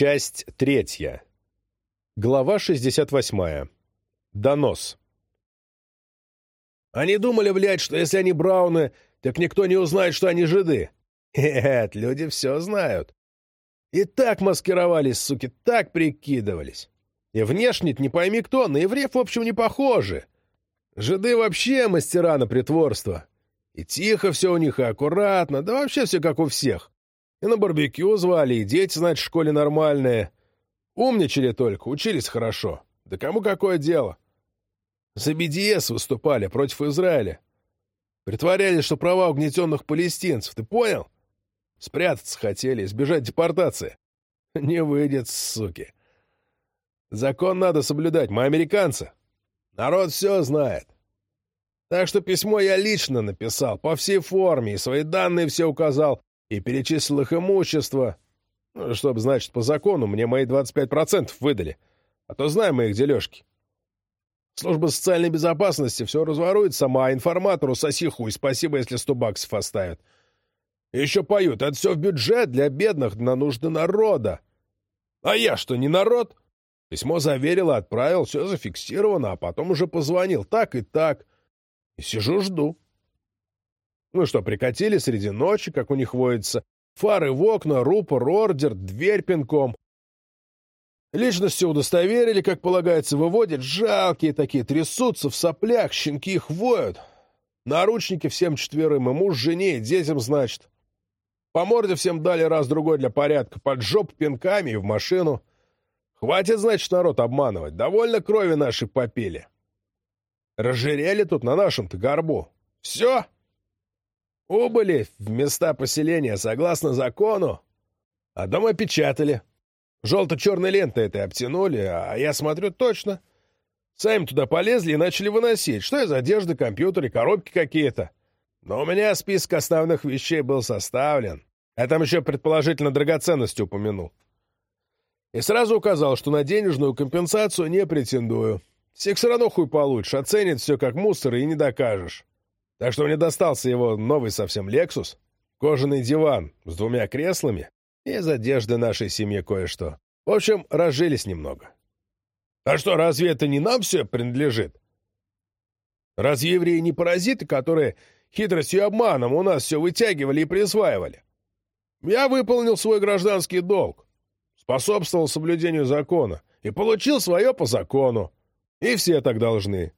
Часть третья. Глава 68. Донос. Они думали, блядь, что если они брауны, так никто не узнает, что они жиды. Нет, люди все знают. И так маскировались, суки, так прикидывались. И внешне не пойми кто, на евреев, в общем, не похожи. Жиды вообще мастера на притворство. И тихо все у них, и аккуратно, да вообще все как у всех. И на барбекю звали, и дети, значит, в школе нормальные. Умничали только, учились хорошо. Да кому какое дело? За BDS выступали против Израиля. Притворялись, что права угнетенных палестинцев, ты понял? Спрятаться хотели, избежать депортации. Не выйдет, суки. Закон надо соблюдать, мы американцы. Народ все знает. Так что письмо я лично написал, по всей форме, и свои данные все указал, и перечислил их имущество. Ну, чтобы, значит, по закону мне мои 25% выдали. А то знаем мы их дележки. Служба социальной безопасности все разворует сама, а информатору соси хуй, спасибо, если 100 баксов оставят. И еще поют, это все в бюджет для бедных, на нужды народа. А я что, не народ? Письмо заверил и отправил, все зафиксировано, а потом уже позвонил, так и так. И сижу, жду. Ну что, прикатили среди ночи, как у них водится. Фары в окна, рупор, ордер, дверь пинком. Личности удостоверили, как полагается, выводят. Жалкие такие, трясутся в соплях, щенки их воют. Наручники всем четверым, и муж жене, и детям, значит. По морде всем дали раз-другой для порядка, под жоп пинками и в машину. Хватит, значит, народ обманывать. Довольно крови нашей попили. Разжирели тут на нашем-то горбу. Все. Убыли в места поселения согласно закону, а дом опечатали. Желто-черной лентой этой обтянули, а я смотрю точно. Сами туда полезли и начали выносить. Что из одежды, компьютеры, коробки какие-то. Но у меня список основных вещей был составлен. Я там еще предположительно драгоценности упомянул. И сразу указал, что на денежную компенсацию не претендую. Всех все равно хуй получишь, оценит все как мусор и не докажешь. Так что мне достался его новый совсем «Лексус», кожаный диван с двумя креслами и из одежды нашей семьи кое-что. В общем, разжились немного. А что, разве это не нам все принадлежит? Разве евреи не паразиты, которые хитростью и обманом у нас все вытягивали и присваивали? Я выполнил свой гражданский долг, способствовал соблюдению закона и получил свое по закону. И все так должны.